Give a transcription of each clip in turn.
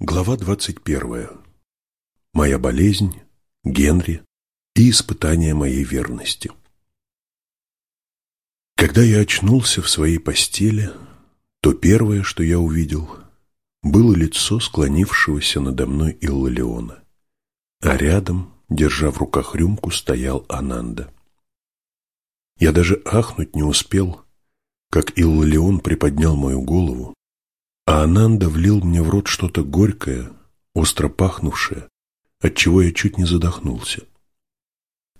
Глава 21. Моя болезнь, Генри и испытание моей верности. Когда я очнулся в своей постели, то первое, что я увидел, было лицо склонившегося надо мной Иллалиона, а рядом, держа в руках рюмку, стоял Ананда. Я даже ахнуть не успел, как Иллалион приподнял мою голову а Ананда влил мне в рот что-то горькое, остро пахнувшее, от чего я чуть не задохнулся.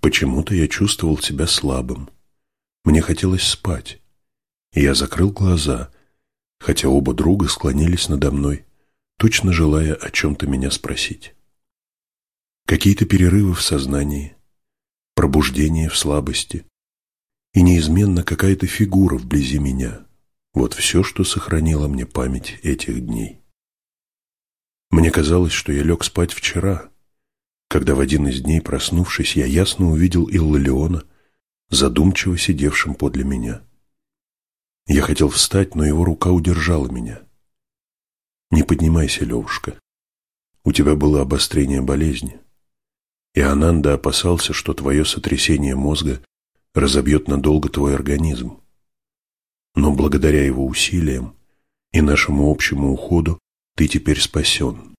Почему-то я чувствовал себя слабым. Мне хотелось спать, и я закрыл глаза, хотя оба друга склонились надо мной, точно желая о чем-то меня спросить. Какие-то перерывы в сознании, пробуждение в слабости и неизменно какая-то фигура вблизи меня, вот все, что сохранило мне память этих дней. Мне казалось, что я лег спать вчера, когда в один из дней, проснувшись, я ясно увидел Иллалиона, задумчиво сидевшим подле меня. Я хотел встать, но его рука удержала меня. «Не поднимайся, Левушка. У тебя было обострение болезни, и Ананда опасался, что твое сотрясение мозга разобьет надолго твой организм но благодаря его усилиям и нашему общему уходу ты теперь спасен.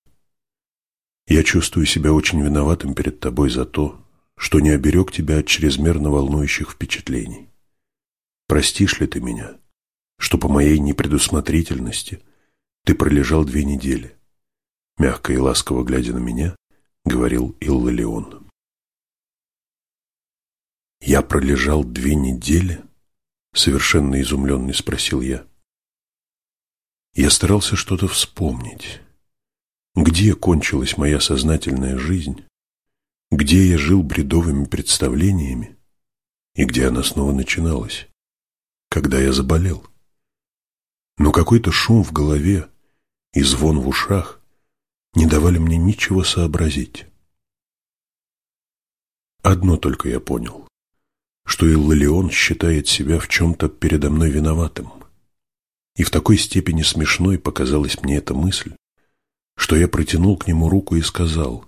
Я чувствую себя очень виноватым перед тобой за то, что не оберег тебя от чрезмерно волнующих впечатлений. Простишь ли ты меня, что по моей непредусмотрительности ты пролежал две недели? Мягко и ласково глядя на меня, говорил Иллалион. Я пролежал две недели? Совершенно изумленный спросил я. Я старался что-то вспомнить. Где кончилась моя сознательная жизнь? Где я жил бредовыми представлениями? И где она снова начиналась? Когда я заболел? Но какой-то шум в голове и звон в ушах не давали мне ничего сообразить. Одно только я понял что Иллалион считает себя в чем-то передо мной виноватым. И в такой степени смешной показалась мне эта мысль, что я протянул к нему руку и сказал,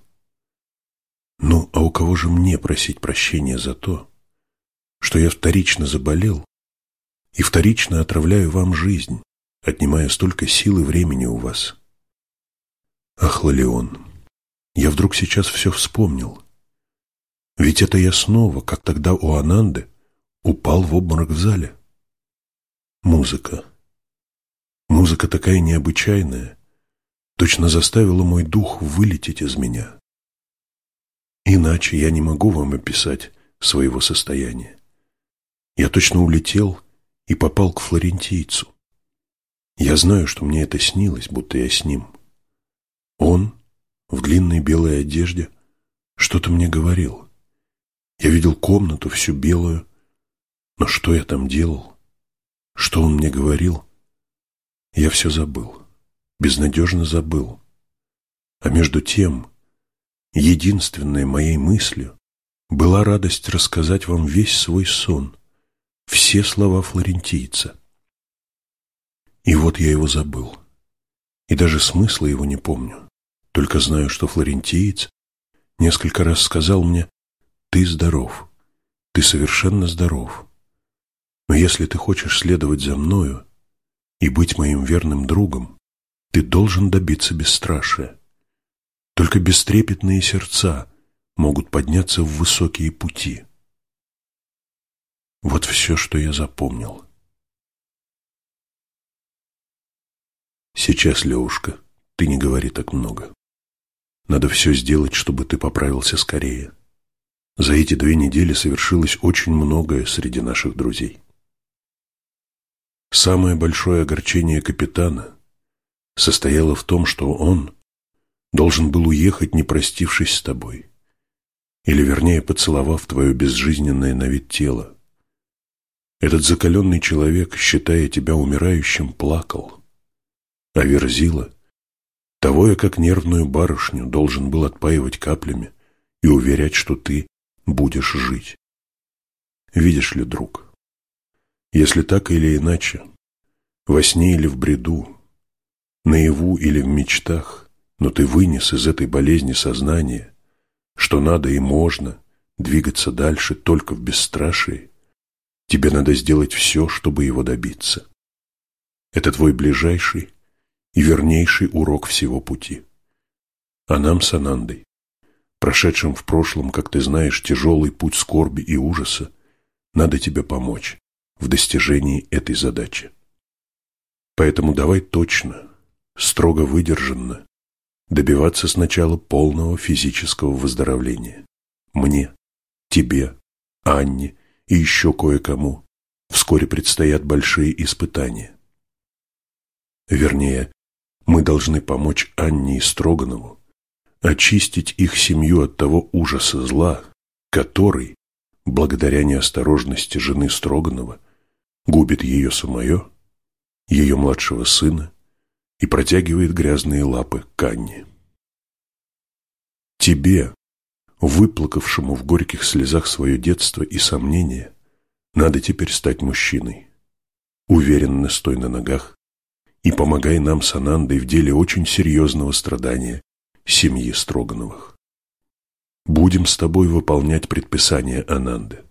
«Ну, а у кого же мне просить прощения за то, что я вторично заболел и вторично отравляю вам жизнь, отнимая столько сил и времени у вас?» Ах, Лалион, я вдруг сейчас все вспомнил. Ведь это я снова, как тогда у Ананды, упал в обморок в зале. Музыка. Музыка такая необычайная, точно заставила мой дух вылететь из меня. Иначе я не могу вам описать своего состояния. Я точно улетел и попал к флорентийцу. Я знаю, что мне это снилось, будто я с ним. Он в длинной белой одежде что-то мне говорил. Я видел комнату всю белую, но что я там делал? Что он мне говорил? Я все забыл, безнадежно забыл. А между тем, единственной моей мыслью была радость рассказать вам весь свой сон, все слова флорентийца. И вот я его забыл, и даже смысла его не помню, только знаю, что флорентиец несколько раз сказал мне ты здоров. Ты совершенно здоров. Но если ты хочешь следовать за мною и быть моим верным другом, ты должен добиться бесстрашия. Только бестрепетные сердца могут подняться в высокие пути. Вот все, что я запомнил. Сейчас, Левушка, ты не говори так много. Надо все сделать, чтобы ты поправился скорее. За эти две недели совершилось очень многое среди наших друзей. Самое большое огорчение капитана состояло в том, что он должен был уехать, не простившись с тобой, или, вернее, поцеловав твое безжизненное на вид тело. Этот закаленный человек, считая тебя умирающим, плакал, а Верзила, того я как нервную барышню должен был отпаивать каплями и уверять, что ты будешь жить. Видишь ли, друг, если так или иначе, во сне или в бреду, наяву или в мечтах, но ты вынес из этой болезни сознание, что надо и можно двигаться дальше только в бесстрашии, тебе надо сделать все, чтобы его добиться. Это твой ближайший и вернейший урок всего пути. А нам с Анандой, прошедшим в прошлом, как ты знаешь, тяжелый путь скорби и ужаса, надо тебе помочь в достижении этой задачи. Поэтому давай точно, строго выдержанно, добиваться сначала полного физического выздоровления. Мне, тебе, Анне и еще кое-кому вскоре предстоят большие испытания. Вернее, мы должны помочь Анне и Строганову очистить их семью от того ужаса зла, который, благодаря неосторожности жены Строганова, губит ее самое, ее младшего сына и протягивает грязные лапы к. Тебе, выплакавшему в горьких слезах свое детство и сомнения, надо теперь стать мужчиной. Уверенно стой на ногах и помогай нам с Анандой в деле очень серьезного страдания семьи Строгановых. Будем с тобой выполнять предписания Ананды.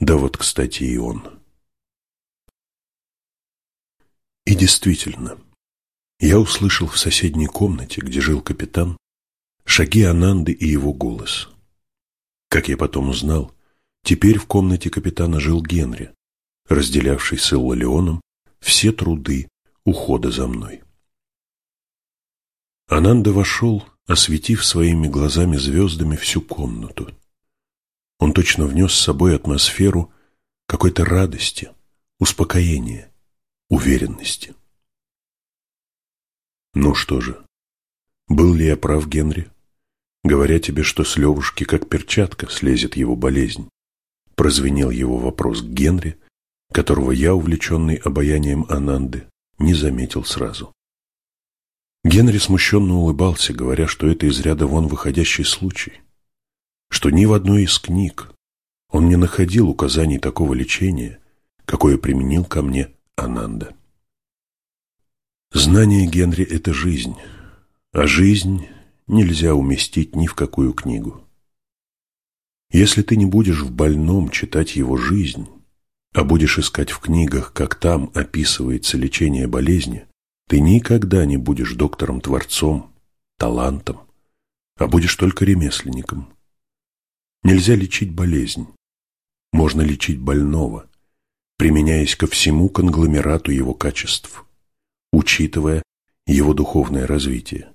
Да вот, кстати, и он. И действительно, я услышал в соседней комнате, где жил капитан, шаги Ананды и его голос. Как я потом узнал, теперь в комнате капитана жил Генри, разделявший с Иллалионом все труды ухода за мной. Ананда вошел, осветив своими глазами звездами всю комнату. Он точно внес с собой атмосферу какой-то радости, успокоения, уверенности. Ну что же, был ли я прав, Генри, говоря тебе, что с Левушки как перчатка слезет его болезнь? Прозвенел его вопрос к Генри, которого я, увлеченный обаянием Ананды, не заметил сразу. Генри смущенно улыбался, говоря, что это из ряда вон выходящий случай, что ни в одной из книг он не находил указаний такого лечения, какое применил ко мне Ананда. Знание Генри – это жизнь, а жизнь нельзя уместить ни в какую книгу. Если ты не будешь в больном читать его жизнь, а будешь искать в книгах, как там описывается лечение болезни, ты никогда не будешь доктором-творцом, талантом, а будешь только ремесленником. Нельзя лечить болезнь. Можно лечить больного, применяясь ко всему конгломерату его качеств, учитывая его духовное развитие.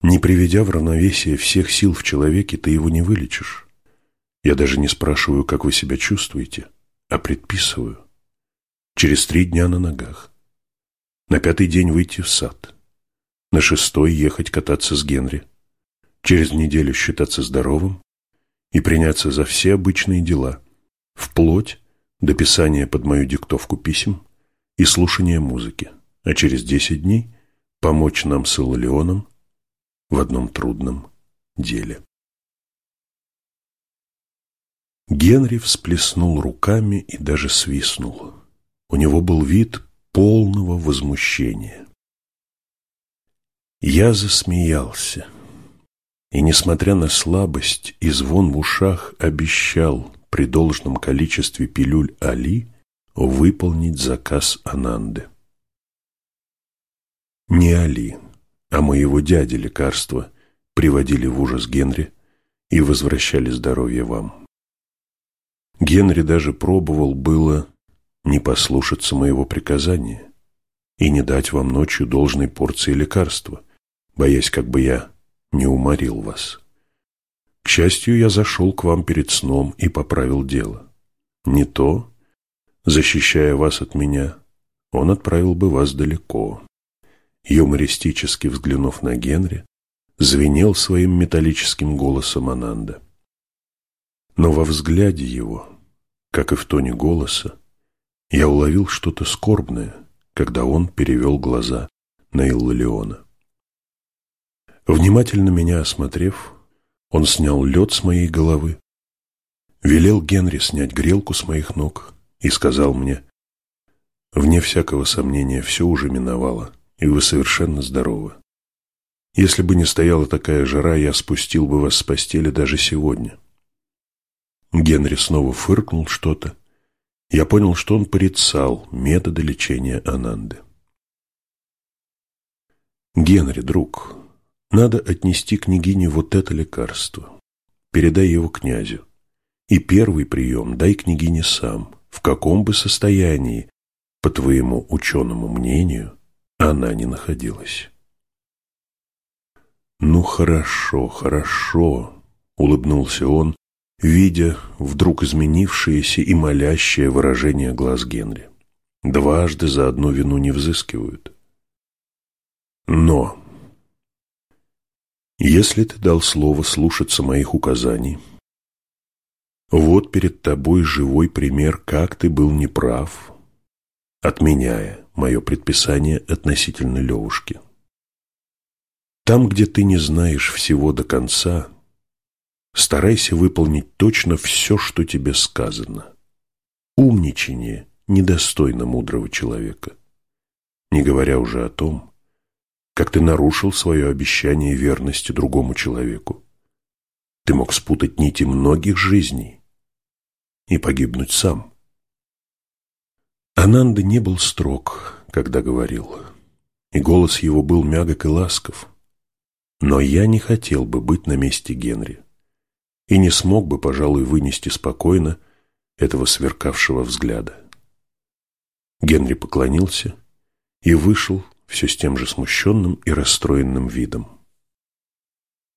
Не приведя в равновесие всех сил в человеке, ты его не вылечишь. Я даже не спрашиваю, как вы себя чувствуете, а предписываю. Через три дня на ногах. На пятый день выйти в сад. На шестой ехать кататься с Генри. Через неделю считаться здоровым и приняться за все обычные дела, вплоть до писания под мою диктовку писем и слушания музыки, а через десять дней помочь нам с Иллионом в одном трудном деле. Генри всплеснул руками и даже свистнул. У него был вид полного возмущения. Я засмеялся, и, несмотря на слабость и звон в ушах, обещал при должном количестве пилюль Али выполнить заказ Ананды. Не Али, а моего дяди лекарства приводили в ужас Генри и возвращали здоровье вам. Генри даже пробовал было не послушаться моего приказания и не дать вам ночью должной порции лекарства, боясь, как бы я не уморил вас. К счастью, я зашел к вам перед сном и поправил дело. Не то, защищая вас от меня, он отправил бы вас далеко. Юмористически взглянув на Генри, звенел своим металлическим голосом Ананда. Но во взгляде его, как и в тоне голоса, я уловил что-то скорбное, когда он перевел глаза на Иллалиона. Внимательно меня осмотрев, он снял лед с моей головы, велел Генри снять грелку с моих ног и сказал мне, «Вне всякого сомнения, все уже миновало, и вы совершенно здоровы. Если бы не стояла такая жара, я спустил бы вас с постели даже сегодня. Генри снова фыркнул что-то. Я понял, что он порицал методы лечения Ананды. Генри, друг, надо отнести княгине вот это лекарство. Передай его князю. И первый прием дай княгине сам, в каком бы состоянии, по твоему ученому мнению, она не находилась. «Ну хорошо, хорошо», — улыбнулся он, видя вдруг изменившееся и молящее выражение глаз Генри. «Дважды за одну вину не взыскивают». «Но, если ты дал слово слушаться моих указаний, вот перед тобой живой пример, как ты был неправ, отменяя мое предписание относительно Левушки. Там, где ты не знаешь всего до конца, старайся выполнить точно все, что тебе сказано. Умничание недостойно мудрого человека, не говоря уже о том, как ты нарушил свое обещание верности другому человеку. Ты мог спутать нити многих жизней, и погибнуть сам. Ананда не был строг, когда говорил, и голос его был мягок и ласков. Но я не хотел бы быть на месте Генри и не смог бы, пожалуй, вынести спокойно этого сверкавшего взгляда. Генри поклонился и вышел все с тем же смущенным и расстроенным видом.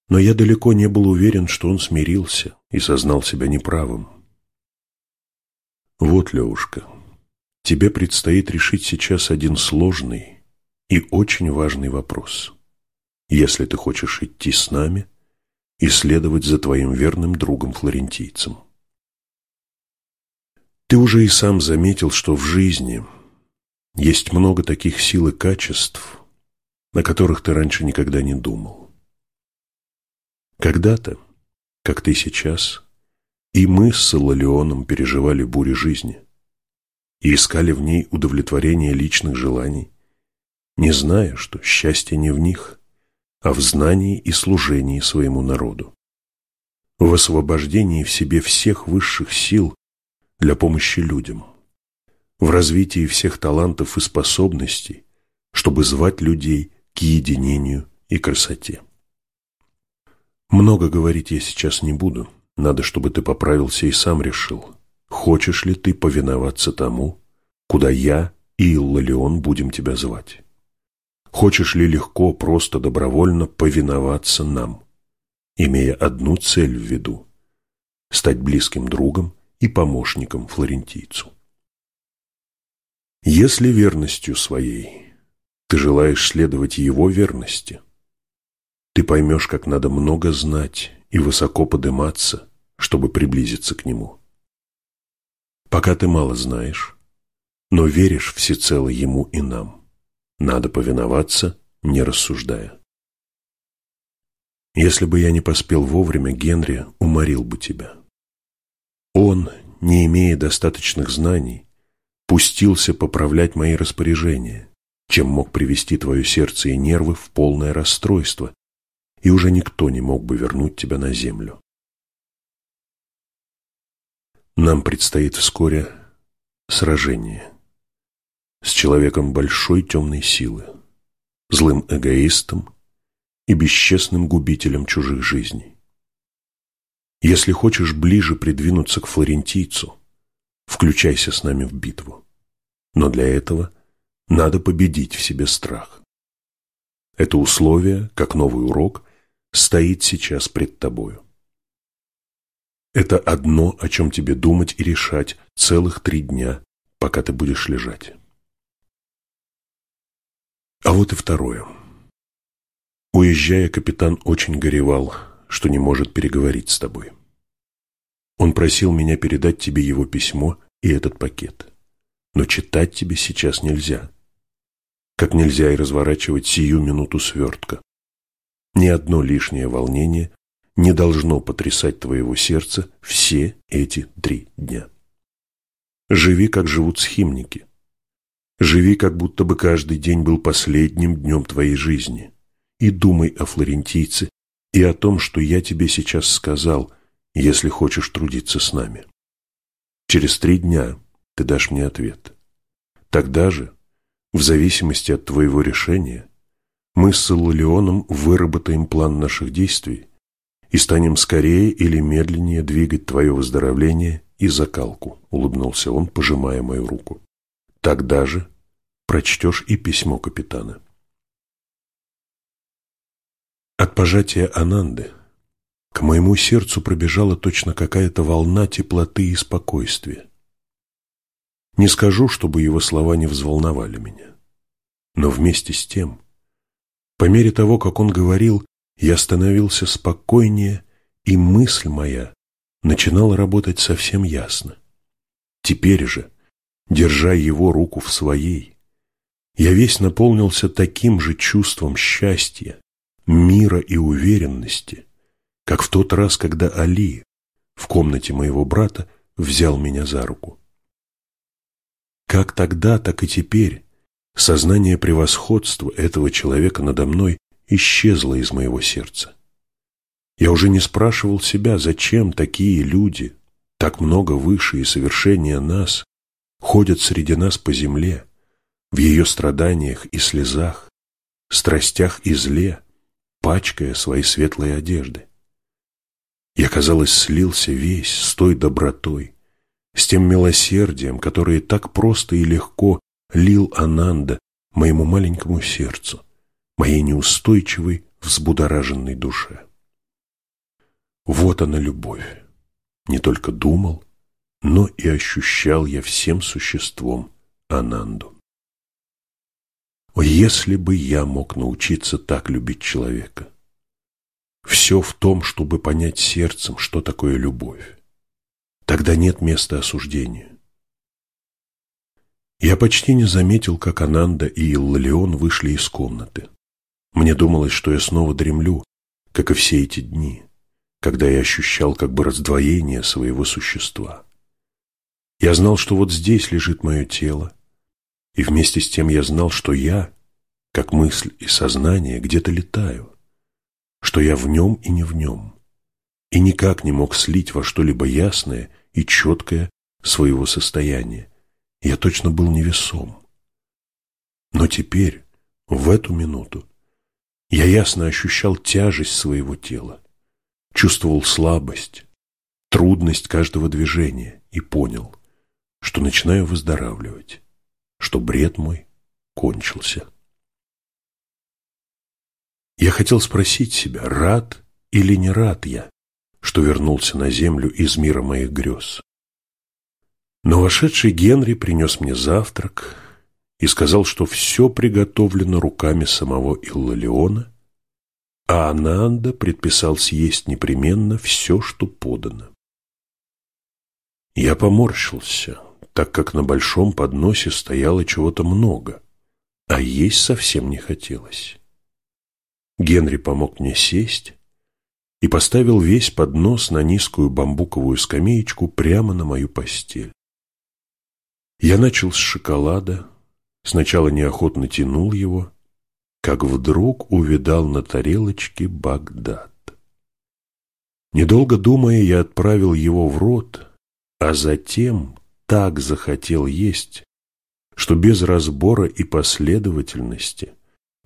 Но я далеко не был уверен, что он смирился и сознал себя неправым. Вот, Левушка, тебе предстоит решить сейчас один сложный и очень важный вопрос. Если ты хочешь идти с нами и следовать за твоим верным другом-флорентийцем. Ты уже и сам заметил, что в жизни есть много таких сил и качеств, о которых ты раньше никогда не думал. Когда-то, как ты сейчас, и мы с Сололеоном переживали бури жизни и искали в ней удовлетворение личных желаний, не зная, что счастье не в них, а в знании и служении своему народу, в освобождении в себе всех высших сил для помощи людям, в развитии всех талантов и способностей, чтобы звать людей к единению и красоте. Много говорить я сейчас не буду, надо, чтобы ты поправился и сам решил, хочешь ли ты повиноваться тому, куда я и Иллалион будем тебя звать. Хочешь ли легко, просто, добровольно повиноваться нам, имея одну цель в виду – стать близким другом и помощником флорентийцу. Если верностью своей ты желаешь следовать его верности, ты поймешь, как надо много знать и высоко подниматься, чтобы приблизиться к Нему. Пока ты мало знаешь, но веришь всецело Ему и нам, надо повиноваться, не рассуждая. Если бы я не поспел вовремя, Генри уморил бы тебя. Он, не имея достаточных знаний, пустился поправлять мои распоряжения, чем мог привести твое сердце и нервы в полное расстройство, и уже никто не мог бы вернуть тебя на землю. Нам предстоит вскоре сражение с человеком большой темной силы, злым эгоистом и бесчестным губителем чужих жизней. Если хочешь ближе придвинуться к флорентийцу, включайся с нами в битву. Но для этого надо победить в себе страх. Это условие, как новый урок, стоит сейчас пред тобою. Это одно, о чем тебе думать и решать целых три дня, пока ты будешь лежать. А вот и второе. Уезжая, капитан очень горевал, что не может переговорить с тобой. Он просил меня передать тебе его письмо и этот пакет. Но читать тебе сейчас нельзя. Как нельзя и разворачивать сию минуту свертка. Ни одно лишнее волнение не должно потрясать твоего сердца все эти три дня. Живи, как живут схимники. Живи, как будто бы каждый день был последним днем твоей жизни, и думай о флорентийце и о том, что я тебе сейчас сказал, если хочешь трудиться с нами. Через три дня ты дашь мне ответ. Тогда же, в зависимости от твоего решения, мы с Иллионом выработаем план наших действий и станем скорее или медленнее двигать твое выздоровление и закалку, улыбнулся он, пожимая мою руку. Тогда же прочтешь и письмо капитана. От пожатия Ананды к моему сердцу пробежала точно какая-то волна теплоты и спокойствия. Не скажу, чтобы его слова не взволновали меня. Но вместе с тем, по мере того, как он говорил, я становился спокойнее, и мысль моя начинала работать совсем ясно. Теперь же, держа его руку в своей, я весь наполнился таким же чувством счастья, мира и уверенности, как в тот раз, когда Али в комнате моего брата взял меня за руку. Как тогда, так и теперь сознание превосходства этого человека надо мной исчезло из моего сердца. Я уже не спрашивал себя, зачем такие люди, так много выше и совершеннее нас, ходят среди нас по земле, в ее страданиях и слезах, страстях и зле, пачкая свои светлые одежды. Я, казалось, слился весь с той добротой, с тем милосердием, которое так просто и легко лил Ананда моему маленькому сердцу, моей неустойчивой, взбудораженной душе. Вот она любовь. Не только думал, но и ощущал я всем существом Ананду. О, если бы я мог научиться так любить человека! Все в том, чтобы понять сердцем, что такое любовь. Тогда нет места осуждению. Я почти не заметил, как Ананда и Иллалион вышли из комнаты. Мне думалось, что я снова дремлю, как и все эти дни, когда я ощущал как бы раздвоение своего существа. Я знал, что вот здесь лежит мое тело, и вместе с тем я знал, что я, как мысль и сознание, где-то летаю, что я в нем и не в нем, и никак не мог слить во что-либо ясное и четкое своего состояния. Я точно был невесом. Но теперь, в эту минуту, я ясно ощущал тяжесть своего тела, чувствовал слабость, трудность каждого движения и понял, что начинаю выздоравливать что бред мой кончился. Я хотел спросить себя, рад или не рад я, что вернулся на землю из мира моих грез. Но вошедший Генри принес мне завтрак и сказал, что все приготовлено руками самого Иллалиона, а Ананда предписал съесть непременно все, что подано. Я поморщился, так как на большом подносе стояло чего-то много, а есть совсем не хотелось. Генри помог мне сесть и поставил весь поднос на низкую бамбуковую скамеечку прямо на мою постель. Я начал с шоколада, сначала неохотно тянул его, как вдруг увидал на тарелочке Багдад. Недолго думая, я отправил его в рот, а затем так захотел есть, что без разбора и последовательности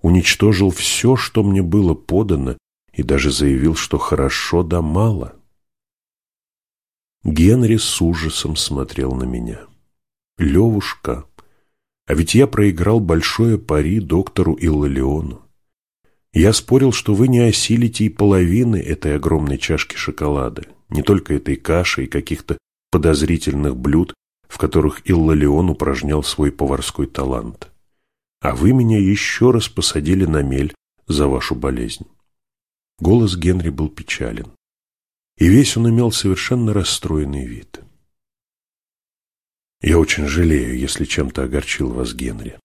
уничтожил все, что мне было подано, и даже заявил, что хорошо да мало. Генри с ужасом смотрел на меня. «Левушка, а ведь я проиграл большое пари доктору Иллалиону. Я спорил, что вы не осилите и половины этой огромной чашки шоколада, не только этой каши и каких-то подозрительных блюд, в которых Иллалион упражнял свой поварской талант. А вы меня еще раз посадили на мель за вашу болезнь. Голос Генри был печален, и весь он имел совершенно расстроенный вид. Я очень жалею, если чем-то огорчил вас, Генри.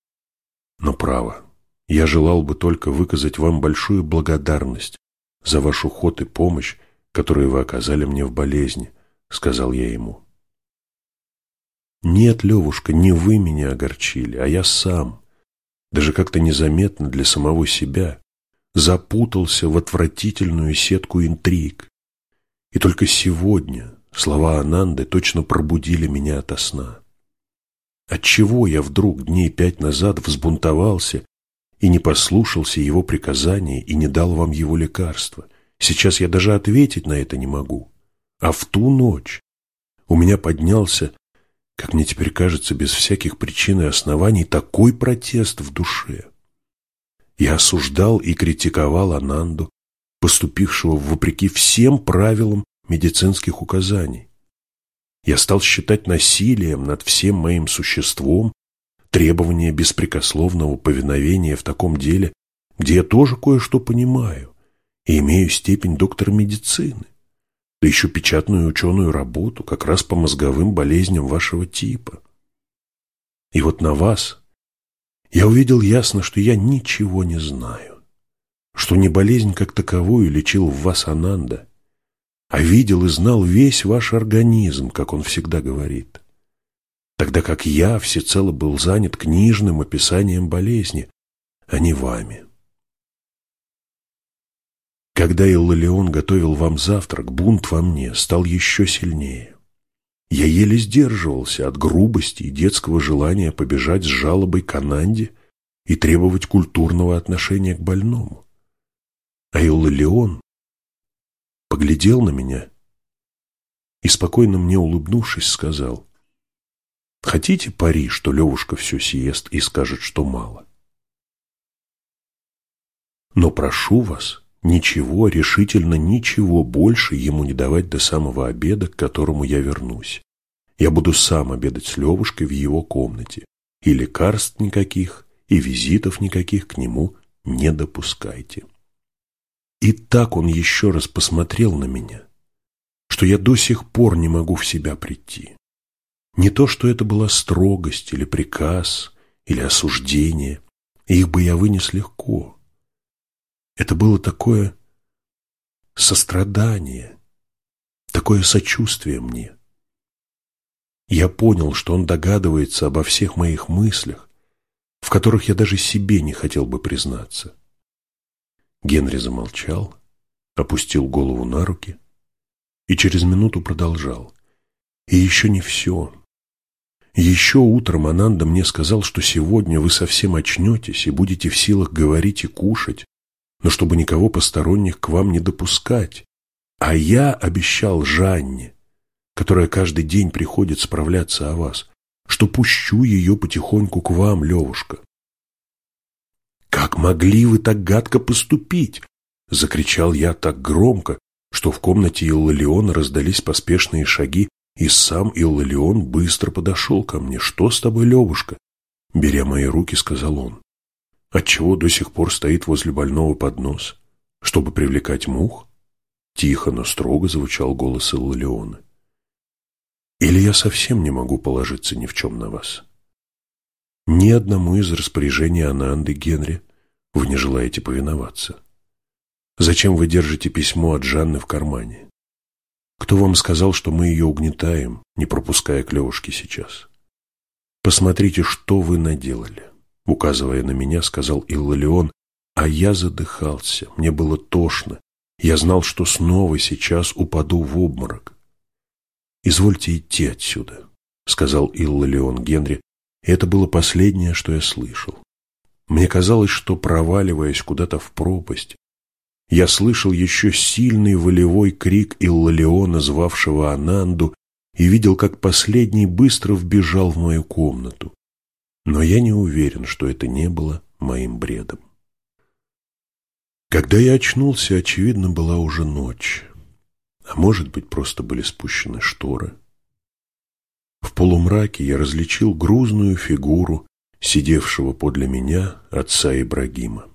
Но право, я желал бы только выказать вам большую благодарность за ваш уход и помощь, которую вы оказали мне в болезни, сказал я ему. Нет, Левушка, не вы меня огорчили, а я сам, даже как-то незаметно для самого себя, запутался в отвратительную сетку интриг. И только сегодня слова Ананды точно пробудили меня ото сна. Отчего я вдруг дней пять назад взбунтовался и не послушался его приказания и не дал вам его лекарства? Сейчас я даже ответить на это не могу. А в ту ночь у меня поднялся, как мне теперь кажется, без всяких причин и оснований, такой протест в душе. Я осуждал и критиковал Ананду, поступившего вопреки всем правилам медицинских указаний. Я стал считать насилием над всем моим существом требование беспрекословного повиновения в таком деле, где я тоже кое-что понимаю и имею степень доктора медицины, да еще печатную ученую работу как раз по мозговым болезням вашего типа. И вот на вас я увидел ясно, что я ничего не знаю, что не болезнь как таковую лечил в вас Ананда, а видел и знал весь ваш организм, как он всегда говорит, тогда как я всецело был занят книжным описанием болезни, а не вами. Когда Иллалион готовил вам завтрак, бунт во мне стал еще сильнее. Я еле сдерживался от грубости и детского желания побежать с жалобой к Ананде и требовать культурного отношения к больному. А Иллалион поглядел на меня и, спокойно мне улыбнувшись, сказал, «Хотите пари, что Левушка все съест и скажет, что мало? Но прошу вас, Ничего, решительно ничего больше ему не давать до самого обеда, к которому я вернусь. Я буду сам обедать с Левушкой в его комнате. И лекарств никаких, и визитов никаких к нему не допускайте. И так он еще раз посмотрел на меня, что я до сих пор не могу в себя прийти. Не то, что это была строгость или приказ, или осуждение, их бы я вынес легко. Это было такое сострадание, такое сочувствие мне. Я понял, что он догадывается обо всех моих мыслях, в которых я даже себе не хотел бы признаться. Генри замолчал, опустил голову на руки и через минуту продолжал. И еще не все. Еще утром Ананда мне сказал, что сегодня вы совсем очнетесь и будете в силах говорить и кушать, но чтобы никого посторонних к вам не допускать. А я обещал Жанне, которая каждый день приходит справляться о вас, что пущу ее потихоньку к вам, Левушка. «Как могли вы так гадко поступить?» — закричал я так громко, что в комнате Иллалиона раздались поспешные шаги, и сам Иллалион быстро подошел ко мне. «Что с тобой, Левушка?» Беря мои руки, сказал он. Отчего до сих пор стоит возле больного поднос? Чтобы привлекать мух? Тихо, но строго звучал голос Иллиона. Или я совсем не могу положиться ни в чем на вас? Ни одному из распоряжений Ананды Генри вы не желаете повиноваться. Зачем вы держите письмо от Жанны в кармане? Кто вам сказал, что мы ее угнетаем, не пропуская клевушки сейчас? Посмотрите, что вы наделали. Указывая на меня, сказал Иллалион, а я задыхался, мне было тошно. Я знал, что снова сейчас упаду в обморок. «Извольте идти отсюда», — сказал Иллалион Генри, и это было последнее, что я слышал. Мне казалось, что, проваливаясь куда-то в пропасть, я слышал еще сильный волевой крик Иллалиона, звавшего Ананду, и видел, как последний быстро вбежал в мою комнату. Но я не уверен, что это не было моим бредом. Когда я очнулся, очевидно, была уже ночь, а может быть, просто были спущены шторы. В полумраке я различил грузную фигуру, сидевшего подле меня отца Ибрагима.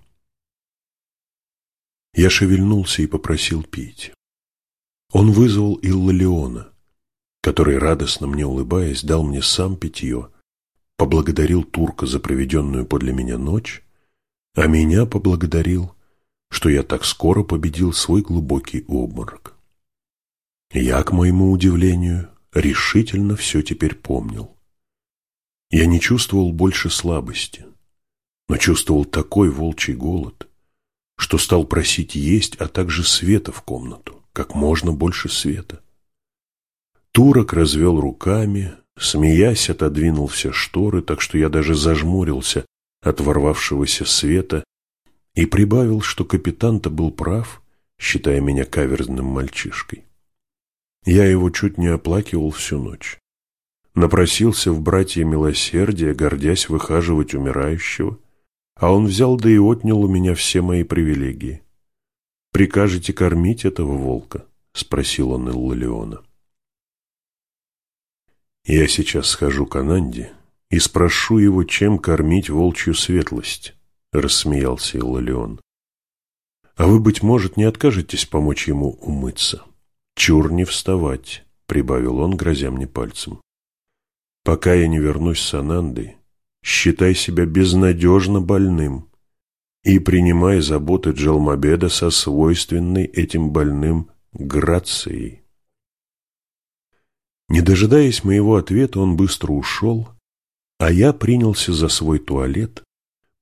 Я шевельнулся и попросил пить. Он вызвал Иллалиона, который, радостно мне улыбаясь, дал мне сам питье, поблагодарил турка за проведенную подле меня ночь, а меня поблагодарил, что я так скоро победил свой глубокий обморок. Я, к моему удивлению, решительно все теперь помнил. Я не чувствовал больше слабости, но чувствовал такой волчий голод, что стал просить есть, а также света в комнату, как можно больше света. Турок развел руками, смеясь, отодвинул все шторы, так что я даже зажмурился от ворвавшегося света и прибавил, что капитан-то был прав, считая меня каверзным мальчишкой. Я его чуть не оплакивал всю ночь. Напросился в братья милосердия, гордясь выхаживать умирающего, а он взял да и отнял у меня все мои привилегии. «Прикажете кормить этого волка?» — спросил он Иллалиона. «Я сейчас схожу к Ананде и спрошу его, чем кормить волчью светлость», — рассмеялся Иллалион. «А вы, быть может, не откажетесь помочь ему умыться?» «Чур не вставать», — прибавил он, грозя мне пальцем. «Пока я не вернусь с Анандой, считай себя безнадежно больным и принимай заботы Джалмабеда со свойственной этим больным грацией». Не дожидаясь моего ответа, он быстро ушел, а я принялся за свой туалет,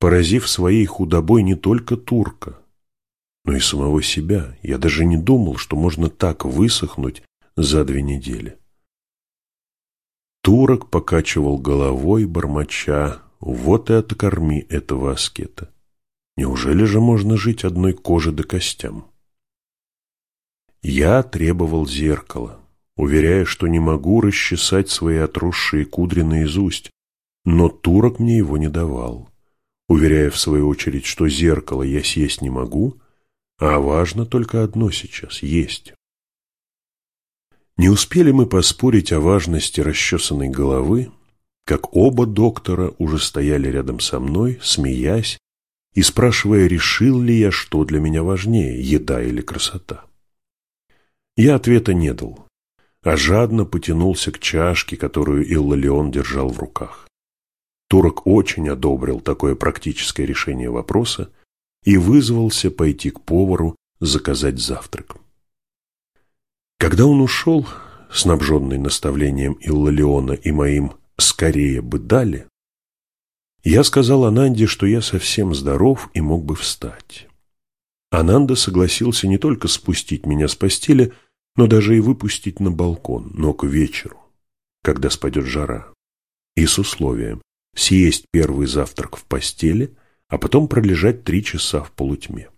поразив своей худобой не только турка, но и самого себя. Я даже не думал, что можно так высохнуть за две недели. Турок покачивал головой, бормоча, вот и откорми этого аскета. Неужели же можно жить одной кожи до костям? Я требовал зеркала, уверяя, что не могу расчесать свои отросшие кудри наизусть, но турок мне его не давал, уверяя в свою очередь, что зеркало я съесть не могу, а важно только одно сейчас – есть. Не успели мы поспорить о важности расчесанной головы, как оба доктора уже стояли рядом со мной, смеясь и спрашивая, решил ли я, что для меня важнее – еда или красота. Я ответа не дал, а жадно потянулся к чашке, которую Иллалион держал в руках. Турок очень одобрил такое практическое решение вопроса и вызвался пойти к повару заказать завтрак. Когда он ушел, снабженный наставлением Иллалиона и моим «скорее бы дали», я сказал Ананде, что я совсем здоров и мог бы встать. Ананда согласился не только спустить меня с постели, но даже и выпустить на балкон, но к вечеру, когда спадет жара, и с условием съесть первый завтрак в постели, а потом пролежать три часа в полутьме.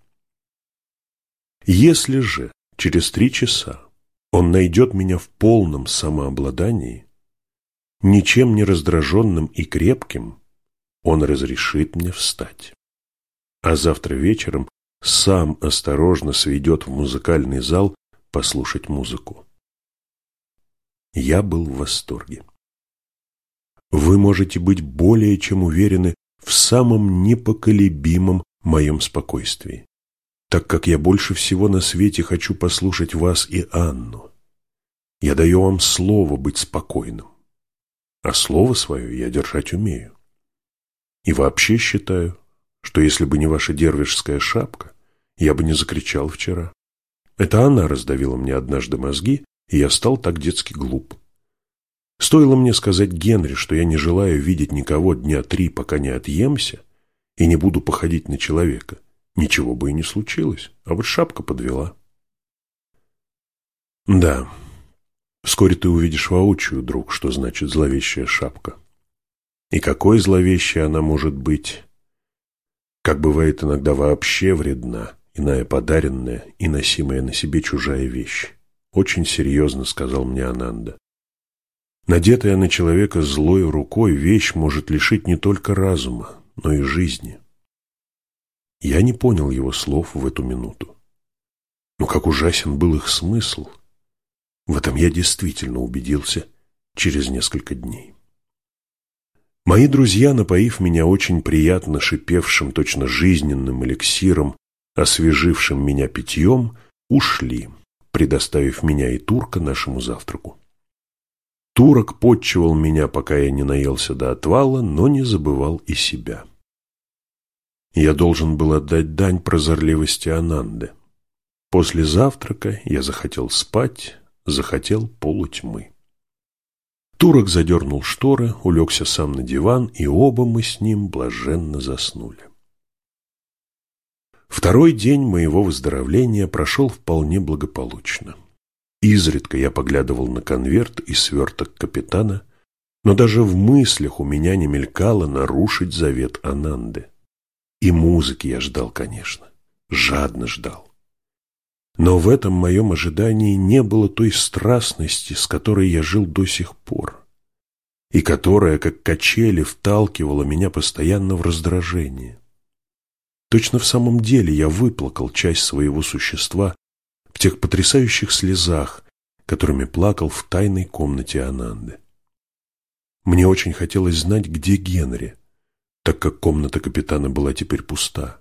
Если же через три часа он найдет меня в полном самообладании, ничем не раздраженным и крепким, он разрешит мне встать. А завтра вечером сам осторожно сведет в музыкальный зал послушать музыку. Я был в восторге. Вы можете быть более чем уверены в самом непоколебимом моем спокойствии, так как я больше всего на свете хочу послушать вас и Анну. Я даю вам слово быть спокойным, а слово свое я держать умею. И вообще считаю, что если бы не ваша дервишская шапка, я бы не закричал вчера. Это она раздавила мне однажды мозги, и я стал так детски глуп. Стоило мне сказать Генри, что я не желаю видеть никого дня три, пока не отъемся, и не буду походить на человека. Ничего бы и не случилось, а вот шапка подвела. Да, вскоре ты увидишь воочию, друг, что значит зловещая шапка. И какой зловещей она может быть, как бывает иногда вообще вредна, иная подаренная и носимая на себе чужая вещь. Очень серьезно сказал мне Ананда. Надетая на человека злой рукой вещь может лишить не только разума, но и жизни. Я не понял его слов в эту минуту. Но как ужасен был их смысл, в этом я действительно убедился через несколько дней. Мои друзья, напоив меня очень приятно шипевшим, точно жизненным эликсиром, освежившим меня питьем, ушли, предоставив меня и турка нашему завтраку. Турок подчивал меня, пока я не наелся до отвала, но не забывал и себя. Я должен был отдать дань прозорливости Ананды. После завтрака я захотел спать, захотел полутьмы. Турок задернул шторы, улегся сам на диван, и оба мы с ним блаженно заснули. Второй день моего выздоровления прошел вполне благополучно. Изредка я поглядывал на конверт и сверток капитана, но даже в мыслях у меня не мелькало нарушить завет Ананды. И музыки я ждал, конечно, жадно ждал. Но в этом моем ожидании не было той страстности, с которой я жил до сих пор, и которая, как качели, вталкивала меня постоянно в раздражение. Точно в самом деле я выплакал часть своего существа в тех потрясающих слезах, которыми плакал в тайной комнате Ананды. Мне очень хотелось знать, где Генри, так как комната капитана была теперь пуста.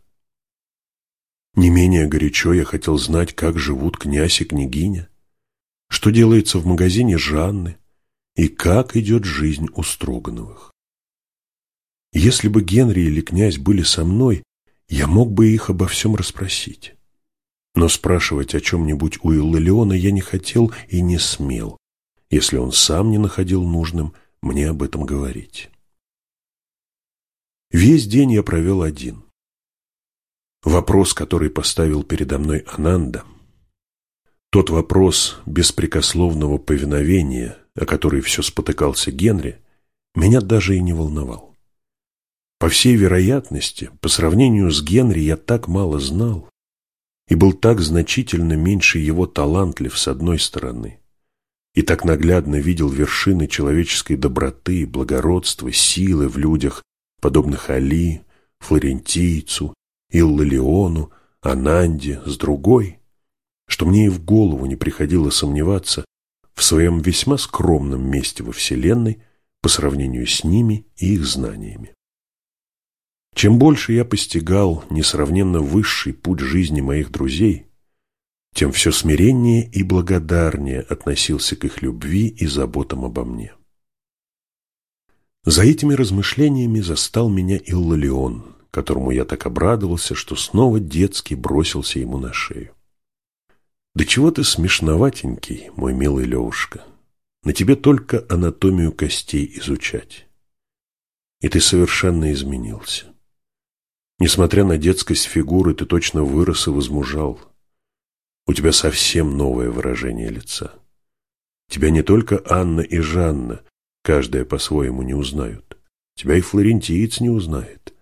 Не менее горячо я хотел знать, как живут князь и княгиня, что делается в магазине Жанны и как идет жизнь у Строгановых. Если бы Генри или князь были со мной, я мог бы их обо всем расспросить. Но спрашивать о чем-нибудь у Иллалиона я не хотел и не смел, если он сам не находил нужным мне об этом говорить. Весь день я провел один. Вопрос, который поставил передо мной Ананда, тот вопрос беспрекословного повиновения, о который все спотыкался Генри, меня даже и не волновал. По всей вероятности, по сравнению с Генри я так мало знал и был так значительно меньше его талантлив с одной стороны, и так наглядно видел вершины человеческой доброты, благородства, силы в людях, подобных Али, Флорентийцу, Иллалиону, Ананде, с другой, что мне и в голову не приходило сомневаться в своем весьма скромном месте во Вселенной по сравнению с ними и их знаниями. Чем больше я постигал несравненно высший путь жизни моих друзей, тем все смиреннее и благодарнее относился к их любви и заботам обо мне. За этими размышлениями застал меня Иллалион, которому я так обрадовался, что снова детски бросился ему на шею. «Да чего ты смешноватенький, мой милый Левушка? На тебе только анатомию костей изучать. И ты совершенно изменился. Несмотря на детскость фигуры, ты точно вырос и возмужал. У тебя совсем новое выражение лица. Тебя не только Анна и Жанна, каждая по-своему не узнают. Тебя и флорентиец не узнает.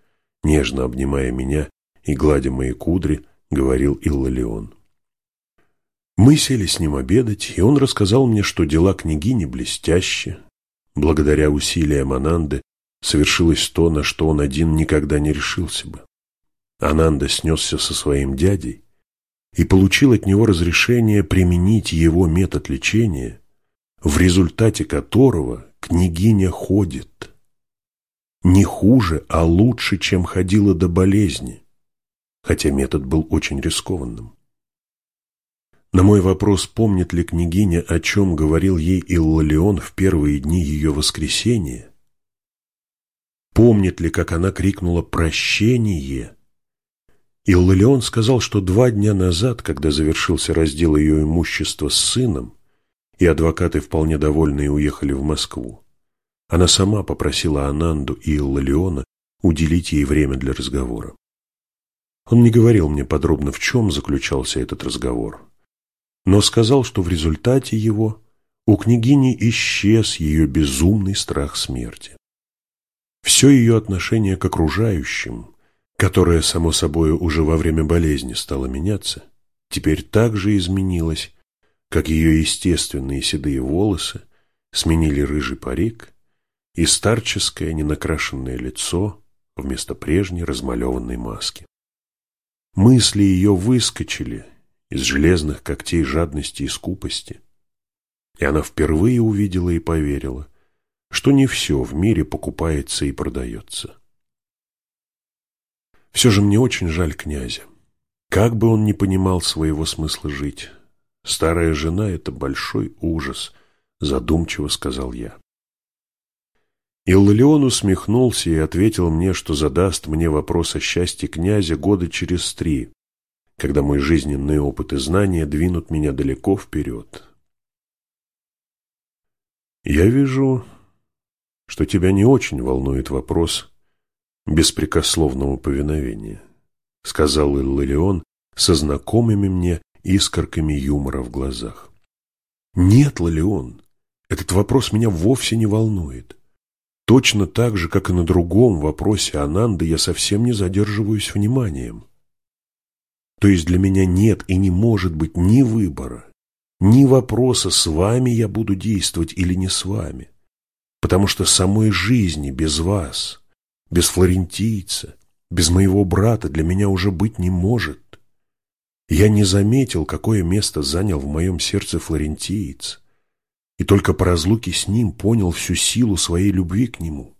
Нежно обнимая меня и гладя мои кудри, говорил Иллалион. Мы сели с ним обедать, и он рассказал мне, что дела княгини блестяще. Благодаря усилиям Ананды совершилось то, на что он один никогда не решился бы. Ананда снесся со своим дядей и получил от него разрешение применить его метод лечения, в результате которого княгиня ходит. Не хуже, а лучше, чем ходила до болезни, хотя метод был очень рискованным. На мой вопрос, помнит ли княгиня, о чем говорил ей Иллалион в первые дни ее воскресения, помнит ли, как она крикнула «Прощение!», Иллалион сказал, что два дня назад, когда завершился раздел ее имущества с сыном, и адвокаты вполне довольные уехали в Москву, она сама попросила Ананду и Иллалиона уделить ей время для разговора. Он не говорил мне подробно, в чем заключался этот разговор, но сказал, что в результате его у княгини исчез ее безумный страх смерти. Все ее отношение к окружающим – которая, само собой, уже во время болезни стала меняться, теперь так же изменилась, как ее естественные седые волосы сменили рыжий парик и старческое ненакрашенное лицо вместо прежней размалеванной маски. Мысли ее выскочили из железных когтей жадности и скупости, и она впервые увидела и поверила, что не все в мире покупается и продается. Все же мне очень жаль князя. Как бы он ни понимал своего смысла жить, старая жена — это большой ужас, задумчиво сказал я. Иллион усмехнулся и ответил мне, что задаст мне вопрос о счастье князя года через три, когда мой жизненный опыт и знания двинут меня далеко вперед. Я вижу, что тебя не очень волнует вопрос беспрекословного повиновения. — сказал Илларион со знакомыми мне искорками юмора в глазах. «Нет, Лалион, этот вопрос меня вовсе не волнует. Точно так же, как и на другом вопросе Ананды, я совсем не задерживаюсь вниманием. То есть для меня нет и не может быть ни выбора, ни вопроса, с вами я буду действовать или не с вами. Потому что самой жизни без вас, без флорентийца, без моего брата для меня уже быть не может. Я не заметил, какое место занял в моем сердце флорентиец, и только по разлуке с ним понял всю силу своей любви к нему.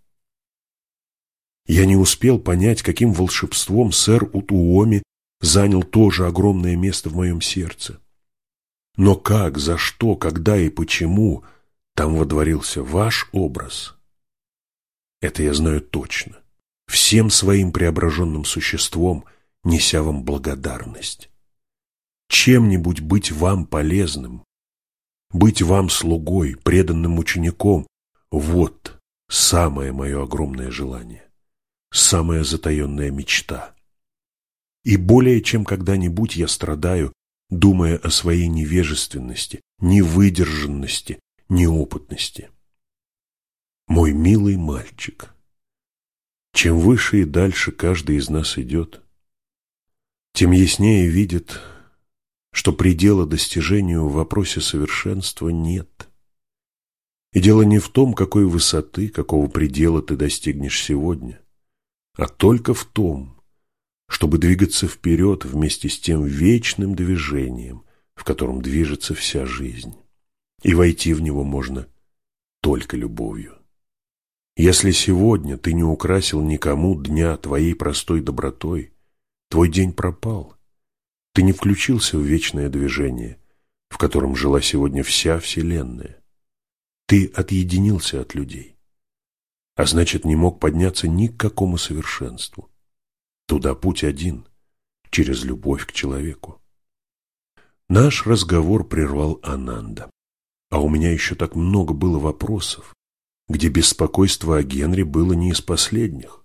Я не успел понять, каким волшебством сэр Утуоми занял тоже огромное место в моем сердце. Но как, за что, когда и почему там водворился ваш образ, это я знаю точно, всем своим преображенным существом неся вам благодарность. Чем-нибудь быть вам полезным, быть вам слугой, преданным учеником – вот самое мое огромное желание, самая затаенная мечта. И более чем когда-нибудь я страдаю, думая о своей невежественности, невыдержанности, неопытности. Мой милый мальчик, чем выше и дальше каждый из нас идет, тем яснее видит, что предела достижению в вопросе совершенства нет. И дело не в том, какой высоты, какого предела ты достигнешь сегодня, а только в том, чтобы двигаться вперед вместе с тем вечным движением, в котором движется вся жизнь. И войти в него можно только любовью. Если сегодня ты не украсил никому дня твоей простой добротой, твой день пропал. Ты не включился в вечное движение, в котором жила сегодня вся Вселенная. Ты отъединился от людей, а значит, не мог подняться ни к какому совершенству. Туда путь один, через любовь к человеку. Наш разговор прервал Ананда. А у меня еще так много было вопросов, где беспокойство о Генри было не из последних.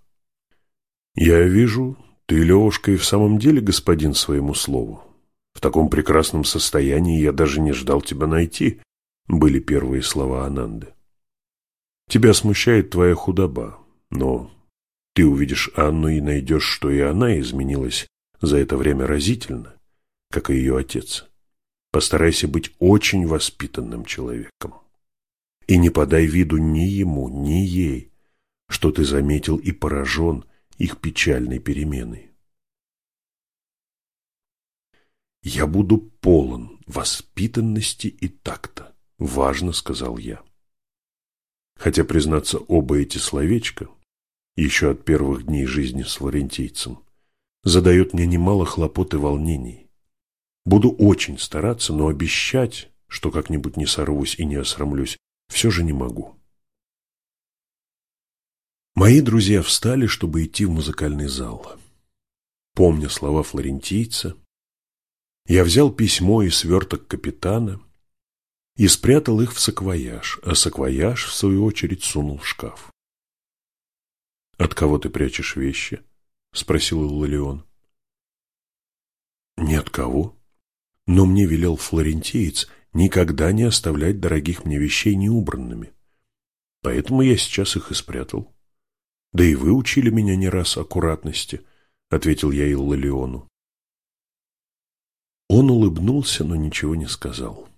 «Я вижу, ты, Левушка, и в самом деле господин своему слову. В таком прекрасном состоянии я даже не ждал тебя найти», были первые слова Ананды. «Тебя смущает твоя худоба, но ты увидишь Анну и найдешь, что и она изменилась за это время разительно, как и ее отец. Постарайся быть очень воспитанным человеком. И не подай виду ни ему, ни ей, что ты заметил и поражен их печальной переменой. «Я буду полон воспитанности и такта», — важно сказал я. Хотя, признаться, оба эти словечка еще от первых дней жизни с флорентийцем, задает мне немало хлопот и волнений. Буду очень стараться, но обещать, что как-нибудь не сорвусь и не осрамлюсь, все же не могу. Мои друзья встали, чтобы идти в музыкальный зал. Помня слова флорентийца, я взял письмо и сверток капитана и спрятал их в саквояж, а саквояж, в свою очередь, сунул в шкаф. «От кого ты прячешь вещи?» — спросил Иллион. «Ни от кого. Но мне велел флорентиец никогда не оставлять дорогих мне вещей неубранными. Поэтому я сейчас их и спрятал. Да и вы учили меня не раз аккуратности», — ответил я Иллиону. Он улыбнулся, но ничего не сказал.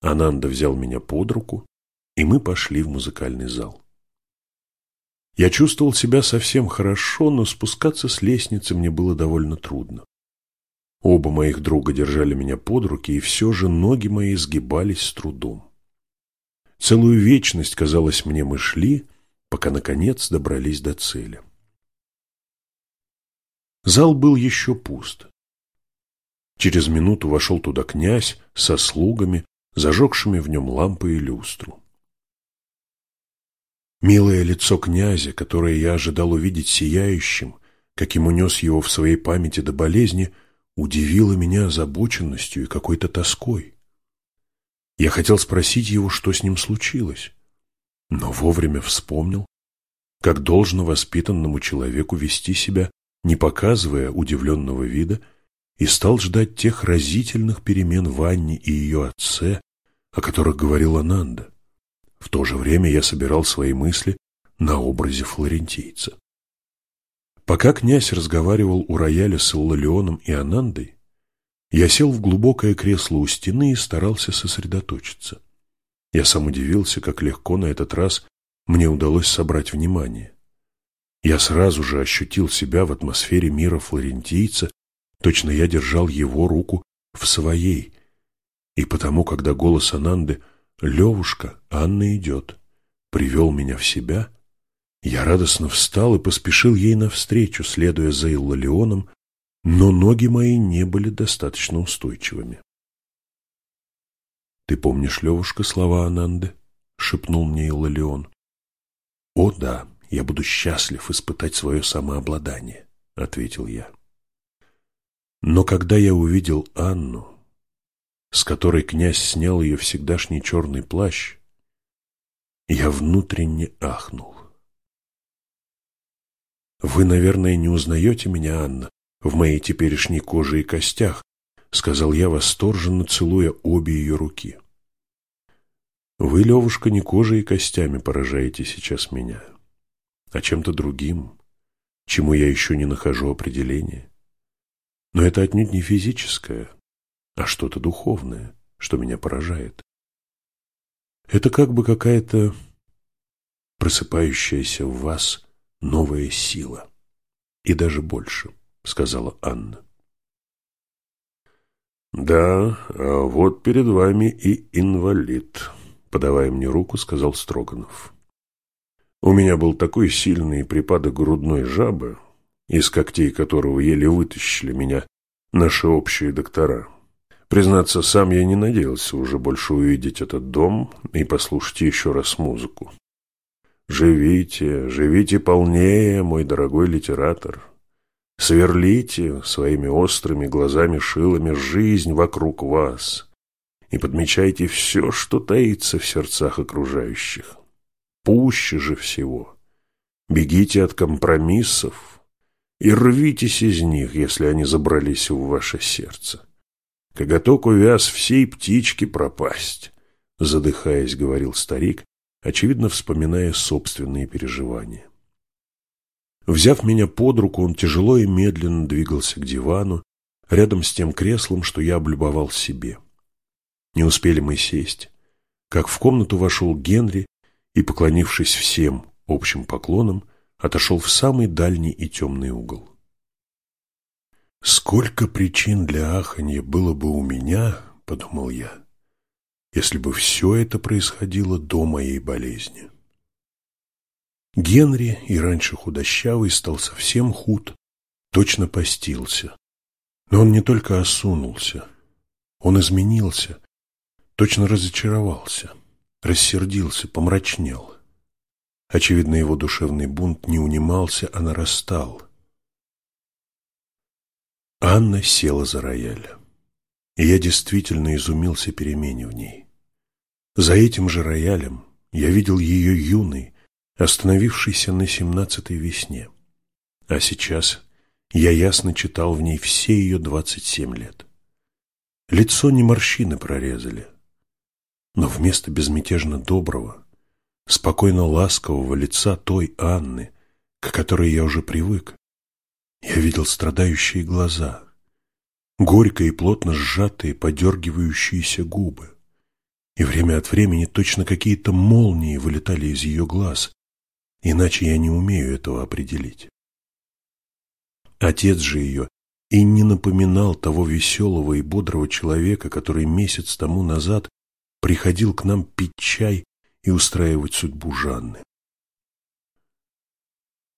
Ананда взял меня под руку, и мы пошли в музыкальный зал. Я чувствовал себя совсем хорошо, но спускаться с лестницы мне было довольно трудно. Оба моих друга держали меня под руки, и все же ноги мои сгибались с трудом. Целую вечность, казалось мне, мы шли, пока, наконец, добрались до цели. Зал был еще пуст. Через минуту вошел туда князь со слугами, зажегшими в нем лампы и люстру. Милое лицо князя, которое я ожидал увидеть сияющим, каким унес его в своей памяти до болезни, удивило меня озабоченностью и какой-то тоской. Я хотел спросить его, что с ним случилось, но вовремя вспомнил, как должно воспитанному человеку вести себя не показывая удивленного вида, и стал ждать тех разительных перемен в Анне и ее отце, о которых говорила Нанда. В то же время я собирал свои мысли на образе флорентийца. Пока князь разговаривал у рояля с Иллалионом и Анандой, я сел в глубокое кресло у стены и старался сосредоточиться. Я сам удивился, как легко на этот раз мне удалось собрать внимание. Я сразу же ощутил себя в атмосфере мира флорентийца, точно я держал его руку в своей. И потому, когда голос Ананды «Левушка, Анна идет», привел меня в себя, я радостно встал и поспешил ей навстречу, следуя за Иллалионом, но ноги мои не были достаточно устойчивыми. «Ты помнишь, Левушка, слова Ананды?» — шепнул мне Иллалион. «О да, я буду счастлив испытать свое самообладание», — ответил я. Но когда я увидел Анну, с которой князь снял ее всегдашний черный плащ, я внутренне ахнул. «Вы, наверное, не узнаете меня, Анна, в моей теперешней коже и костях», сказал я, восторженно целуя обе ее руки. «Вы, Левушка, не кожей и костями поражаете сейчас меня, а чем-то другим, чему я еще не нахожу определения. Но это отнюдь не физическое, а что-то духовное, что меня поражает. Это как бы какая-то просыпающаяся в вас новая сила. И даже больше, сказала Анна. Да, а вот перед вами и инвалид, подавая мне руку, сказал Строганов. У меня был такой сильный припадок грудной жабы, из когтей которого еле вытащили меня наши общие доктора. Признаться, сам я не надеялся уже больше увидеть этот дом и послушать еще раз музыку. Живите, живите полнее, мой дорогой литератор. Сверлите своими острыми глазами-шилами жизнь вокруг вас и подмечайте все, что таится в сердцах окружающих. Пуще же всего. Бегите от компромиссов и рвитесь из них, если они забрались в ваше сердце. Коготок увяз всей птички пропасть, задыхаясь, говорил старик, очевидно вспоминая собственные переживания. Взяв меня под руку, он тяжело и медленно двигался к дивану, рядом с тем креслом, что я облюбовал себе. Не успели мы сесть, как в комнату вошел Генри и, поклонившись всем общим поклонам, отошел в самый дальний и темный угол. «Сколько причин для аханья было бы у меня, — подумал я, если бы все это происходило до моей болезни. Генри, и раньше худощавый, стал совсем худ, точно постился. Но он не только осунулся, он изменился, точно разочаровался, рассердился, помрачнел. Очевидно, его душевный бунт не унимался, а нарастал. Анна села за рояль. И я действительно изумился перемене в ней. За этим же роялем я видел ее юной, остановившейся на семнадцатой весне. А сейчас я ясно читал в ней все ее двадцать семь лет. Лицо не морщины прорезали, но вместо безмятежно доброго, спокойно ласкового лица той Анны, к которой я уже привык, я видел страдающие глаза, горько и плотно сжатые, подергивающиеся губы. И время от времени точно какие-то молнии вылетали из ее глаз, иначе я не умею этого определить. Отец же ее и не напоминал того веселого и бодрого человека, который месяц тому назад приходил к нам пить чай и устраивать судьбу Жанны.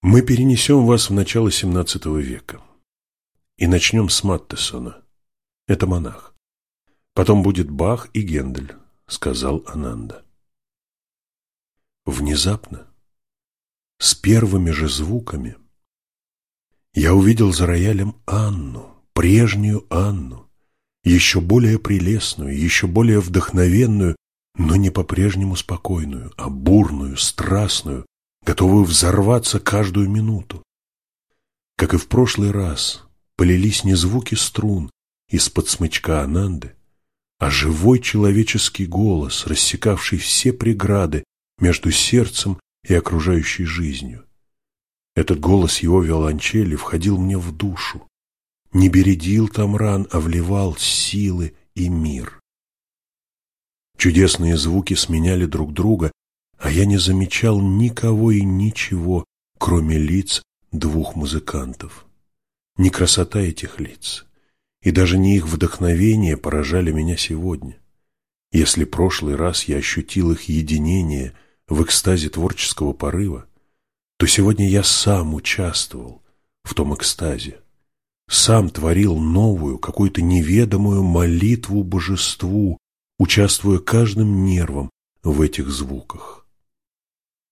Мы перенесем вас в начало XVII века. И начнем с Маттесона. Это монах. Потом будет Бах и Гендель, сказал Ананда. Внезапно, с первыми же звуками, я увидел за роялем Анну, прежнюю Анну, еще более прелестную, еще более вдохновенную, но не по-прежнему спокойную, а бурную, страстную, готовую взорваться каждую минуту. Как и в прошлый раз, полились не звуки струн из-под смычка Ананды, а живой человеческий голос, рассекавший все преграды между сердцем и окружающей жизнью. Этот голос его виолончели входил мне в душу, не бередил там ран, а вливал силы и мир. Чудесные звуки сменяли друг друга, а я не замечал никого и ничего, кроме лиц двух музыкантов. Не красота этих лиц, и даже не их вдохновение поражали меня сегодня. Если прошлый раз я ощутил их единение в экстазе творческого порыва, то сегодня я сам участвовал в том экстазе, сам творил новую, какую-то неведомую молитву божеству, участвуя каждым нервом в этих звуках.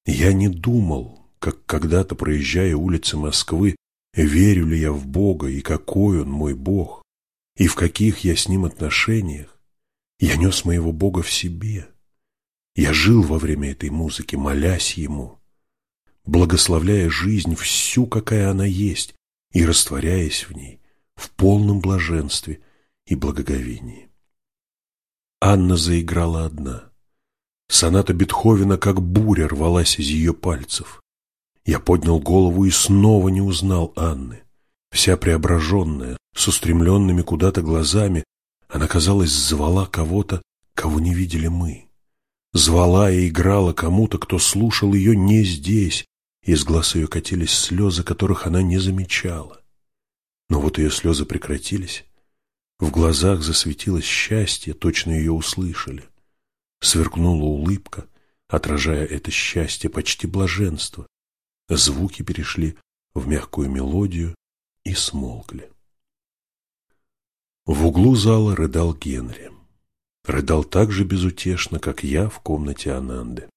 Я не думал, как когда-то проезжая улицы Москвы, верю ли я в Бога и какой Он мой Бог, и в каких я с Ним отношениях. Я нес моего Бога в себе. Я жил во время этой музыки, молясь Ему, благословляя жизнь всю, какая она есть, и растворяясь в ней, в полном блаженстве и благоговении. Анна заиграла одна. Соната Бетховена, как буря, рвалась из ее пальцев. Я поднял голову и снова не узнал Анны. Вся преображенная, с устремленными куда-то глазами, она, казалось, звала кого-то, кого не видели мы. Звала и играла кому-то, кто слушал ее не здесь, из глаз ее катились слезы, которых она не замечала. Но вот ее слезы прекратились. В глазах засветилось счастье, точно ее услышали. Сверкнула улыбка, отражая это счастье, почти блаженство. Звуки перешли в мягкую мелодию и смолкли. В углу зала рыдал Генри. Рыдал так же безутешно, как я в комнате Ананды.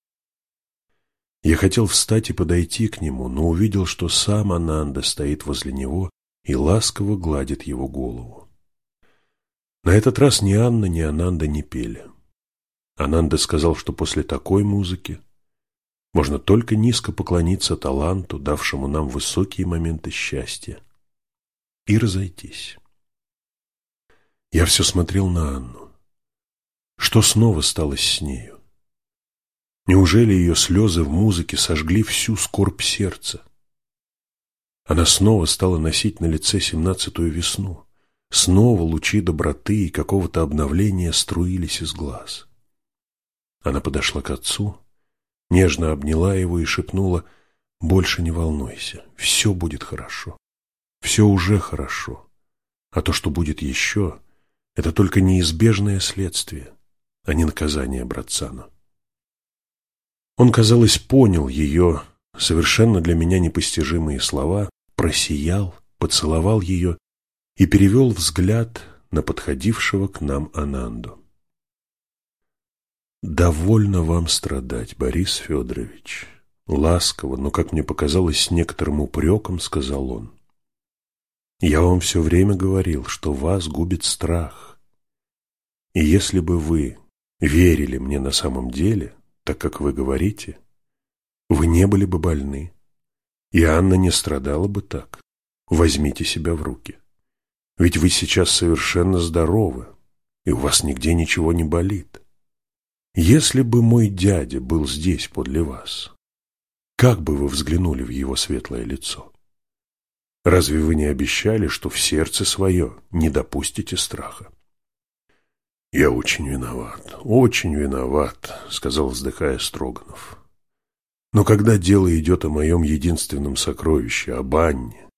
Я хотел встать и подойти к нему, но увидел, что сам Ананда стоит возле него и ласково гладит его голову. На этот раз ни Анна, ни Ананда не пели. Ананда сказал, что после такой музыки можно только низко поклониться таланту, давшему нам высокие моменты счастья, и разойтись. Я все смотрел на Анну. Что снова стало с нею? Неужели ее слезы в музыке сожгли всю скорбь сердца? Она снова стала носить на лице семнадцатую весну. Снова лучи доброты и какого-то обновления струились из глаз. Она подошла к отцу, нежно обняла его и шепнула «Больше не волнуйся, все будет хорошо, все уже хорошо, а то, что будет еще, это только неизбежное следствие, а не наказание братцану». Он, казалось, понял ее совершенно для меня непостижимые слова, просиял, поцеловал ее и перевел взгляд на подходившего к нам Ананду. «Довольно вам страдать, Борис Федорович», — ласково, но, как мне показалось, с некоторым упреком сказал он. «Я вам все время говорил, что вас губит страх. И если бы вы верили мне на самом деле, так как вы говорите, вы не были бы больны, и Анна не страдала бы так. Возьмите себя в руки. Ведь вы сейчас совершенно здоровы, и у вас нигде ничего не болит. Если бы мой дядя был здесь подле вас, как бы вы взглянули в его светлое лицо? Разве вы не обещали, что в сердце свое не допустите страха? «Я очень виноват, очень виноват», — сказал, вздыхая Строганов. «Но когда дело идет о моем единственном сокровище, о Анне,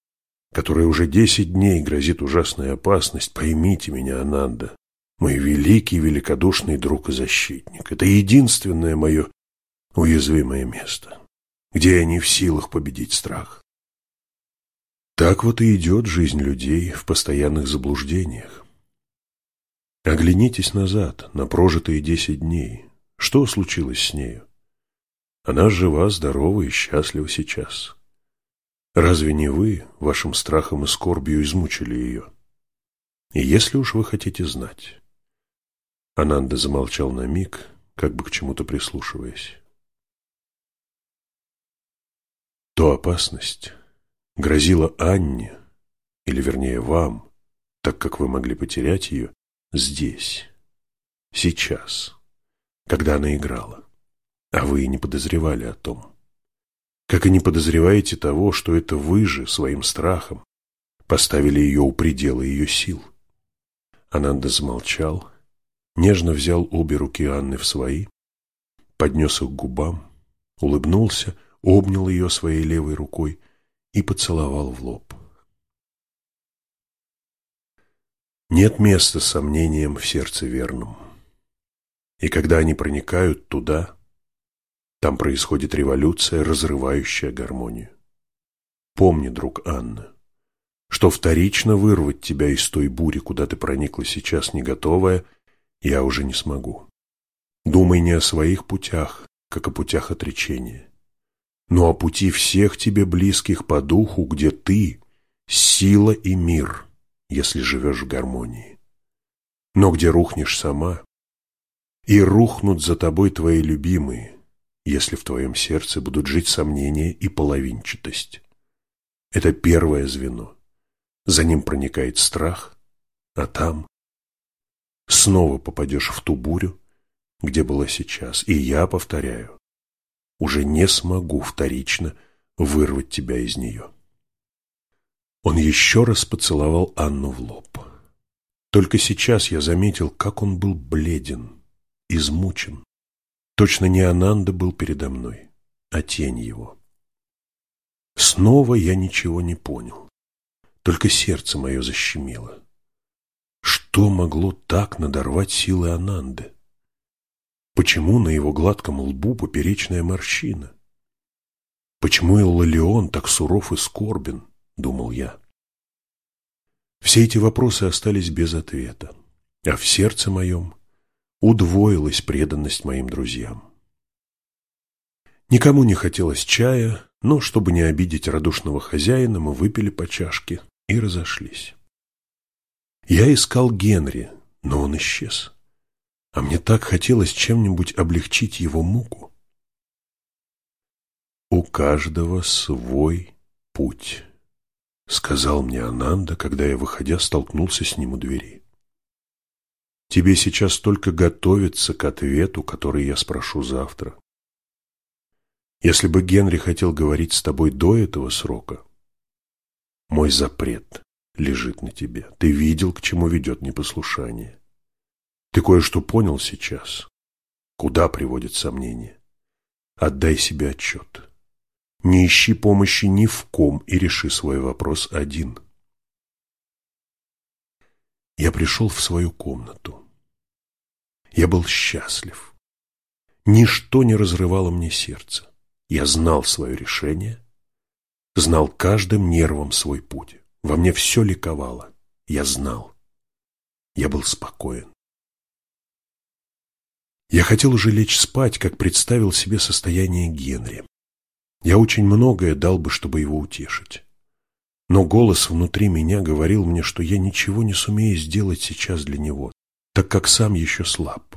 которой уже десять дней грозит ужасная опасность, поймите меня, Ананда, мой великий, великодушный друг и защитник. Это единственное мое уязвимое место, где я не в силах победить страх. Так вот и идет жизнь людей в постоянных заблуждениях. Оглянитесь назад, на прожитые десять дней. Что случилось с нею? Она жива, здорова и счастлива сейчас. Разве не вы вашим страхом и скорбью измучили ее? И если уж вы хотите знать... Ананда замолчал на миг, как бы к чему-то прислушиваясь. То опасность, грозила Анне, или вернее вам, так как вы могли потерять ее, здесь, сейчас, когда она играла, а вы и не подозревали о том. Как и не подозреваете того, что это вы же своим страхом поставили ее у предела ее сил. Ананда замолчал, нежно взял обе руки Анны в свои, поднес их к губам, улыбнулся, обнял ее своей левой рукой и поцеловал в лоб. Нет места сомнениям в сердце верном. И когда они проникают туда, там происходит революция, разрывающая гармонию. Помни, друг Анна, что вторично вырвать тебя из той бури, куда ты проникла сейчас не готовая, я уже не смогу. Думай не о своих путях, как о путях отречения, но о пути всех тебе близких по духу, где ты – сила и мир – если живешь в гармонии. Но где рухнешь сама, и рухнут за тобой твои любимые, если в твоем сердце будут жить сомнения и половинчатость. Это первое звено. За ним проникает страх, а там снова попадешь в ту бурю, где была сейчас. И я повторяю, уже не смогу вторично вырвать тебя из нее. Он еще раз поцеловал Анну в лоб. Только сейчас я заметил, как он был бледен, измучен. Точно не Ананда был передо мной, а тень его. Снова я ничего не понял. Только сердце мое защемило. Что могло так надорвать силы Ананды? Почему на его гладком лбу поперечная морщина? Почему Иллалион так суров и скорбен? – думал я. Все эти вопросы остались без ответа, а в сердце моем удвоилась преданность моим друзьям. Никому не хотелось чая, но, чтобы не обидеть радушного хозяина, мы выпили по чашке и разошлись. Я искал Генри, но он исчез. А мне так хотелось чем-нибудь облегчить его муку. У каждого свой путь. — сказал мне Ананда, когда я, выходя, столкнулся с ним у двери. «Тебе сейчас только готовиться к ответу, который я спрошу завтра. Если бы Генри хотел говорить с тобой до этого срока, мой запрет лежит на тебе. Ты видел, к чему ведет непослушание. Ты кое-что понял сейчас. Куда приводит сомнение? Отдай себе отчет. Не ищи помощи ни в ком и реши свой вопрос один. Я пришел в свою комнату. Я был счастлив. Ничто не разрывало мне сердце. Я знал свое решение, знал каждым нервом свой путь. Во мне все ликовало. Я знал. Я был спокоен. Я хотел уже лечь спать, как представил себе состояние Генри. Я очень многое дал бы, чтобы его утешить. Но голос внутри меня говорил мне, что я ничего не сумею сделать сейчас для него, так как сам еще слаб.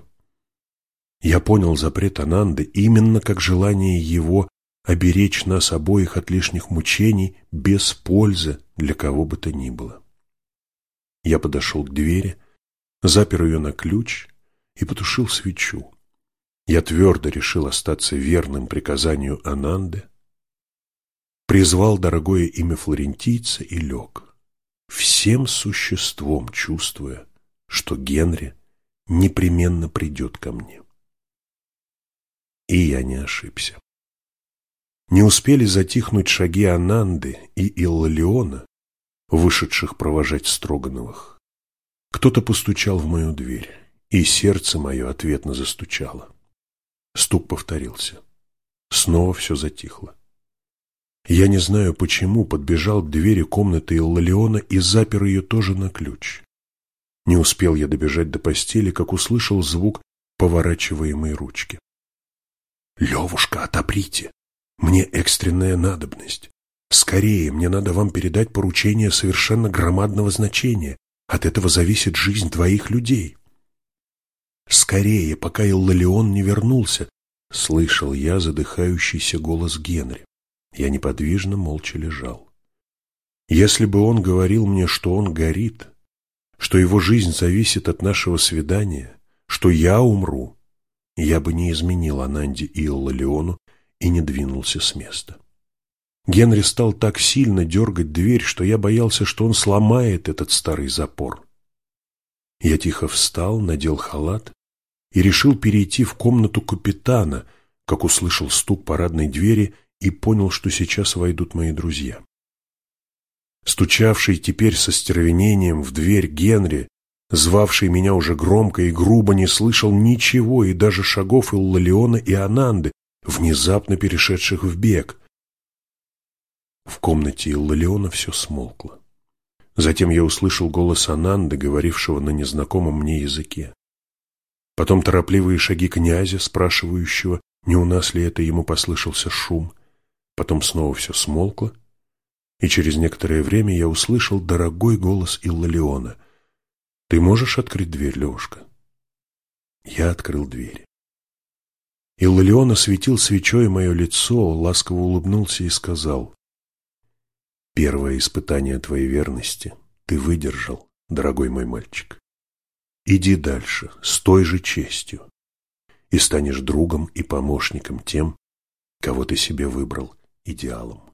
Я понял запрет Ананды именно как желание его оберечь нас обоих от лишних мучений без пользы для кого бы то ни было. Я подошел к двери, запер ее на ключ и потушил свечу. Я твердо решил остаться верным приказанию Ананды, призвал дорогое имя флорентийца и лег, всем существом чувствуя, что Генри непременно придет ко мне. И я не ошибся. Не успели затихнуть шаги Ананды и Иллалиона, вышедших провожать Строгановых. Кто-то постучал в мою дверь, и сердце мое ответно застучало. Стук повторился. Снова все затихло. Я не знаю почему, подбежал к двери комнаты Иллалиона и запер ее тоже на ключ. Не успел я добежать до постели, как услышал звук поворачиваемой ручки. «Левушка, отоприте! Мне экстренная надобность. Скорее, мне надо вам передать поручение совершенно громадного значения. От этого зависит жизнь двоих людей». «Скорее, пока Иллалион не вернулся», — слышал я задыхающийся голос Генри. Я неподвижно молча лежал. Если бы он говорил мне, что он горит, что его жизнь зависит от нашего свидания, что я умру, я бы не изменил Ананде и Иллалиону и не двинулся с места. Генри стал так сильно дергать дверь, что я боялся, что он сломает этот старый запор. Я тихо встал, надел халат и решил перейти в комнату капитана, как услышал стук парадной двери и понял, что сейчас войдут мои друзья. Стучавший теперь со стервенением в дверь Генри, звавший меня уже громко и грубо, не слышал ничего и даже шагов Иллалиона и Ананды, внезапно перешедших в бег. В комнате Иллалиона все смолкло. Затем я услышал голос Ананды, говорившего на незнакомом мне языке. Потом торопливые шаги князя, спрашивающего, не у нас ли это ему послышался шум. Потом снова все смолкло, и через некоторое время я услышал дорогой голос Иллалиона. «Ты можешь открыть дверь, Лешка?» Я открыл дверь. Иллалион осветил свечой мое лицо, ласково улыбнулся и сказал, «Первое испытание твоей верности ты выдержал, дорогой мой мальчик. Иди дальше с той же честью и станешь другом и помощником тем, кого ты себе выбрал идеалом.